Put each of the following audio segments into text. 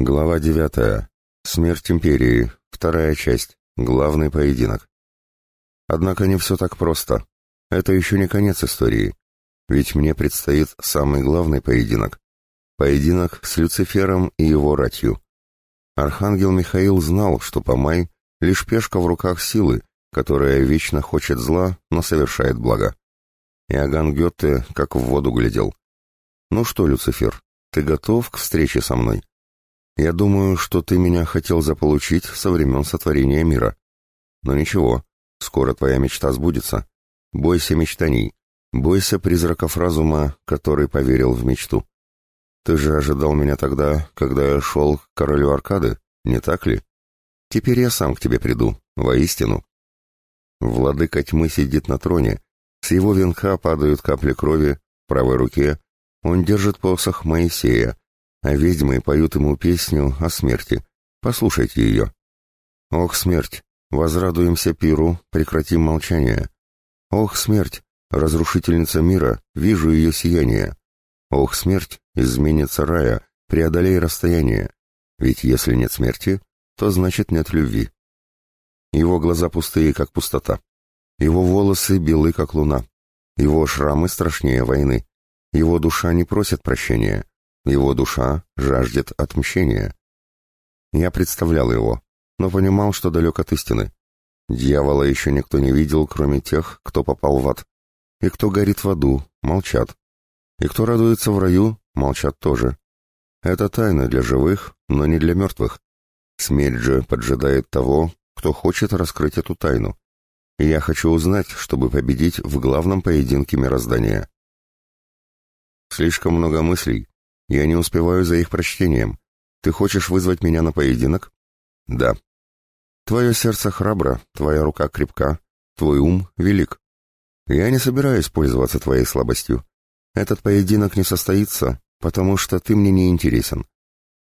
Глава девятая. Смерть империи. Вторая часть. Главный поединок. Однако не все так просто. Это еще не конец истории. Ведь мне предстоит самый главный поединок. Поединок с Люцифером и его ратью. Архангел Михаил знал, что Помай — лишь пешка в руках силы, которая вечно хочет зла, но совершает благо. Иоганн Гетте как в воду глядел. «Ну что, Люцифер, ты готов к встрече со мной?» Я думаю, что ты меня хотел заполучить со времен сотворения мира. Но ничего, скоро твоя мечта сбудется. Бойся мечтаний, бойся призраков разума, который поверил в мечту. Ты же ожидал меня тогда, когда я шел к королю Аркады, не так ли? Теперь я сам к тебе приду, воистину. Владыка тьмы сидит на троне, с его венка падают капли крови, в правой руке он держит посох Моисея, а ведьмы поют ему песню о смерти. Послушайте ее. «Ох, смерть! Возрадуемся пиру, прекратим молчание. Ох, смерть! Разрушительница мира, вижу ее сияние. Ох, смерть! Изменится рая, преодолей расстояние. Ведь если нет смерти, то значит нет любви». Его глаза пустые, как пустота. Его волосы белы, как луна. Его шрамы страшнее войны. Его душа не просит прощения. Его душа жаждет отмщения. Я представлял его, но понимал, что далек от истины. Дьявола еще никто не видел, кроме тех, кто попал в ад. И кто горит в аду, молчат. И кто радуется в раю, молчат тоже. Это тайна для живых, но не для мертвых. Смерть же поджидает того, кто хочет раскрыть эту тайну. И я хочу узнать, чтобы победить в главном поединке мироздания. Слишком много мыслей, я не успеваю за их прочтением. Ты хочешь вызвать меня на поединок? Да. Твое сердце храбро, твоя рука крепка, твой ум велик. Я не собираюсь пользоваться твоей слабостью. Этот поединок не состоится, потому что ты мне не интересен.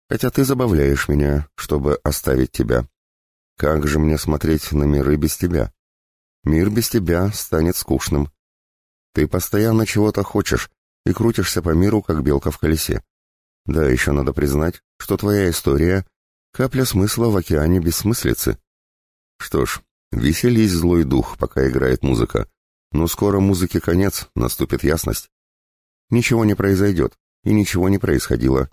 Хотя ты забавляешь меня, чтобы оставить тебя. Как же мне смотреть на миры без тебя? Мир без тебя станет скучным. Ты постоянно чего-то хочешь и крутишься по миру, как белка в колесе. Да, еще надо признать, что твоя история — капля смысла в океане бессмыслицы. Что ж, веселись злой дух, пока играет музыка. Но скоро музыке конец, наступит ясность. Ничего не произойдет, и ничего не происходило.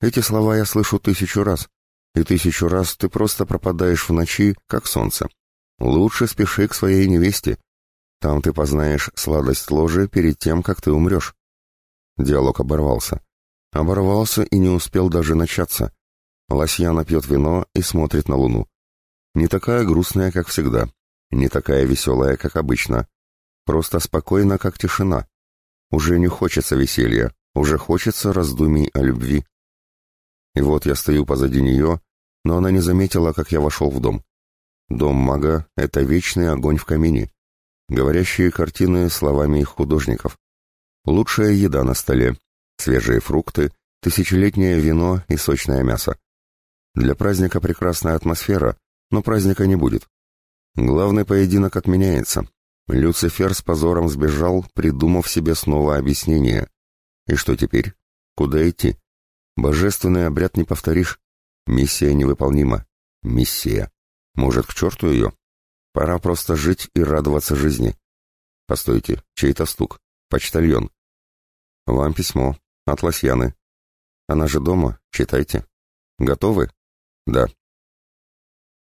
Эти слова я слышу тысячу раз, и тысячу раз ты просто пропадаешь в ночи, как солнце. Лучше спеши к своей невесте. Там ты познаешь сладость ложи перед тем, как ты умрешь. Диалог оборвался. Оборвался и не успел даже начаться. Лосьяна пьет вино и смотрит на луну. Не такая грустная, как всегда. Не такая веселая, как обычно. Просто спокойно, как тишина. Уже не хочется веселья, уже хочется раздумий о любви. И вот я стою позади нее, но она не заметила, как я вошел в дом. Дом мага — это вечный огонь в камине. Говорящие картины словами их художников. Лучшая еда на столе, свежие фрукты, тысячелетнее вино и сочное мясо. Для праздника прекрасная атмосфера, но праздника не будет. Главный поединок отменяется. Люцифер с позором сбежал, придумав себе снова объяснение. И что теперь? Куда идти? Божественный обряд не повторишь. Миссия невыполнима. Миссия. Может, к черту ее? Пора просто жить и радоваться жизни. Постойте, чей-то стук. Почтальон. Вам письмо. От Лосьяны. Она же дома, читайте. Готовы? Да.